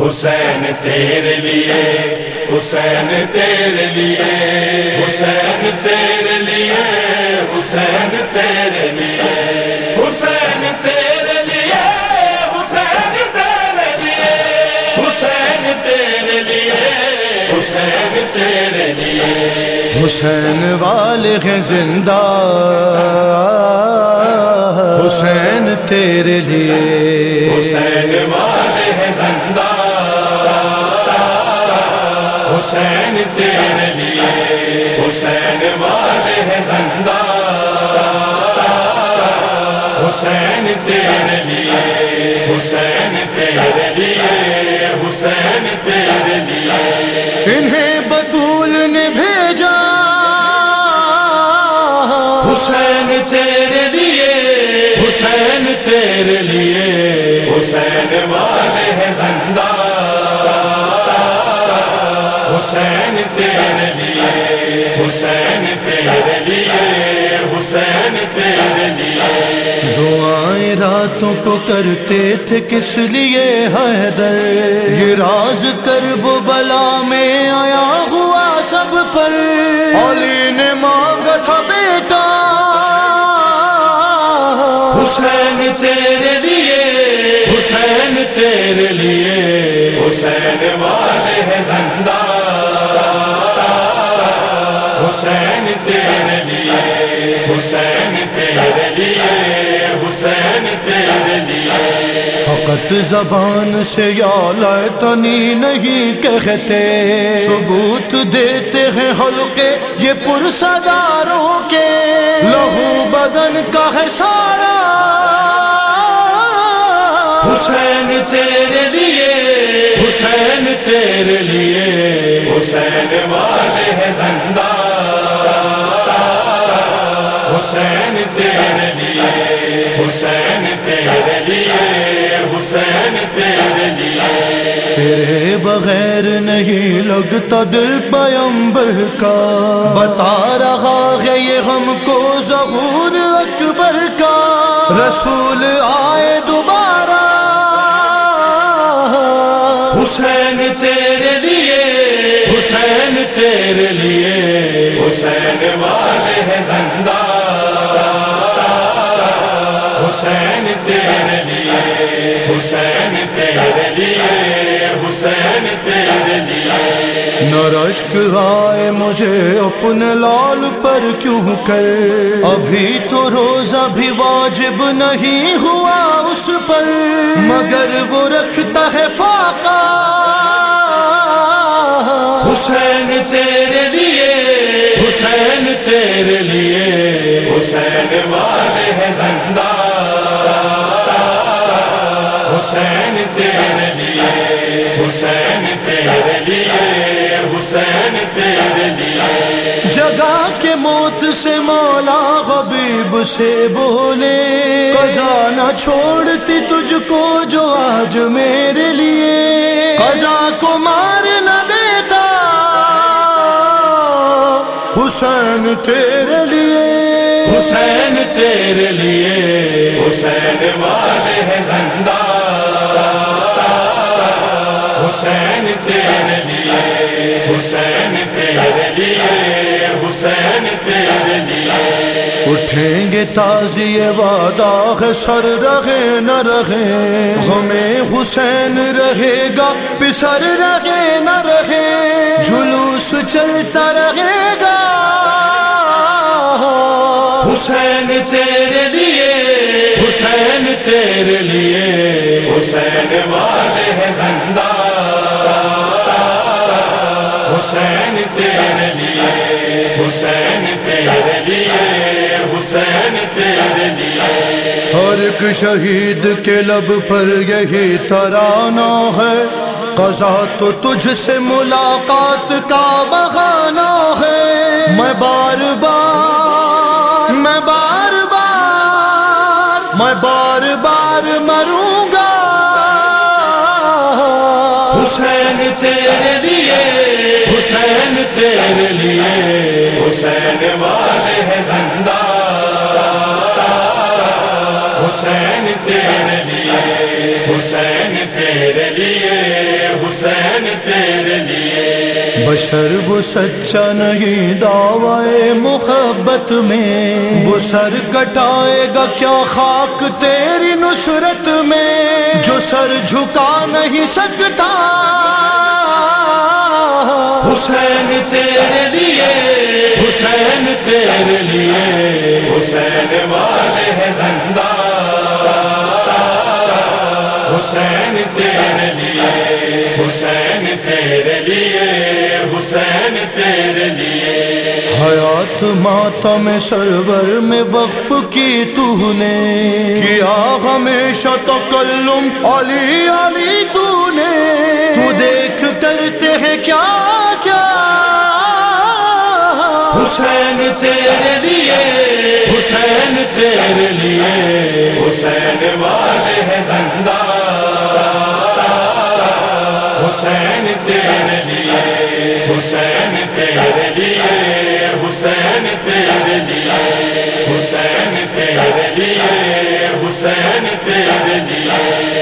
حسین تیرے لیے حسین تیرے لیے حسین تیرے لیے حسین تیرے لیے حسین تیرے لیے حسین تیرے لیے حسین تیرے لیے حسین تیرے لیے۔ حسین والے ہیں زندہ حسین تیرے لیے۔ حسین والے ہیں زندہ حسین تیرے لیے حسین والے ہیں زندہ۔ حسین تیرے لیے حسین تیرے لیے حسین تیرے لیے۔ انہیں بطول نے بھیجا۔ حسین تیرے لیے حسین تیرے لیے۔ حسین والے ہیں زندہ۔ حسین تیرے لیے حسین تیرے لیے حسین تیرے لیے۔ دعائیں راتوں کو کرتے تھے کس لیے حیدر؟ یہ راز کرب بلا میں آیا ہوا سب پر۔ علی نے مانگا تھا حسین تیرے لیے حسین تیرے لیے حسین تیرے لیے۔ فقط زبان سے یا لیتنی نہیں کہتے۔ ثبوت دیتے ہیں حلقے یہ پرسداروں کے۔ لہو بدن کا ہے سارا۔ حسین تیرے لیے حسین تیرے لیے۔ حسین والے ہیں حسین تیرے لیے حسین تیرے لیے حسین تیرے لیے۔ تیرے بغیر نہیں لگتا دل پیمبر کا۔ بتا رہا ہے یہ ہم کو ظہور اکبر کا۔ رسول آئے دوبارہ۔ حسین تیرے لیے حسین تیرے لیے۔ حسین والے ہیں زندہ حسین تیرے لیے حسین تیرے لیے حسین تیرے لیے۔ نہ رشک آئے مجھے اپنے لال پر کیوں کر؟ ابھی تو روزہ بھی واجب نہیں ہوا اس پر۔ مگر وہ رکھتا ہے فاقہ۔ حسین تیرے لیے حسین تیرے لیے حسین حسین تیرے لیے حسین تیرے لیے حسین تیرے لیے۔ جگہ کے موت سے مولا حبیب سے بولے قضا نہ چھوڑتی تجھ کو جو آج میرے لیے۔ قضا کو مار نہ دیتا حسین تیرے لیے۔ حسین تیرے لیے حسین والے ہیں زندہ۔ حسین تیرے لیے حسین تیرے لیے حسین تیرے لیے۔ اٹھیں گے تازی وعدہ ہے سر رہے نہ رہے۔ ہمیں حسین رہے گا پسر رہے نہ رہے۔ جلوس چلتا رہے گا۔ حسین تیرے لیے حسین تیرے لیے۔ حسین والے ہیں حسین تیرے لیے، حسین تیرے لیے، حسین تیرے لیے۔ ہر ایک شہید کے لب پر یہی ترانہ ہے۔ قضا تو تجھ سے ملاقات کا بہانہ ہے۔ میں بار بار، میں بار بار، میں بار تیرے لیے حسین والے ہیں زندہ۔ حسین تیرے لیے، حسین تیرے لیے، حسین تیرے لیے۔ بشر، وہ سچا نہیں دعوے محبت میں۔ وہ سر کٹائے گا کیا خاک تیری نصرت میں؟ جو سر جھکا نہیں سکتا۔ حسین تیرے لیے، حسین تیرے لیے، حسین والے ہیں زندہ۔ حسین تیرے لیے، حسین تیرے لیے، حسین تیرے لیے۔ حیات ماتا میں سرور میں وقف کی تو نے کیا ہمیشہ تو کلم علی علی تو نے۔ تو دیکھ کرتے حسین تیرے لیے۔ حسین والے ہیں زندہ۔ حسین تیرے لیے۔ حسین تیرے لیے۔ حسین تیرے لیے۔ حسین تیرے لیے۔ حسین تیرے لیے۔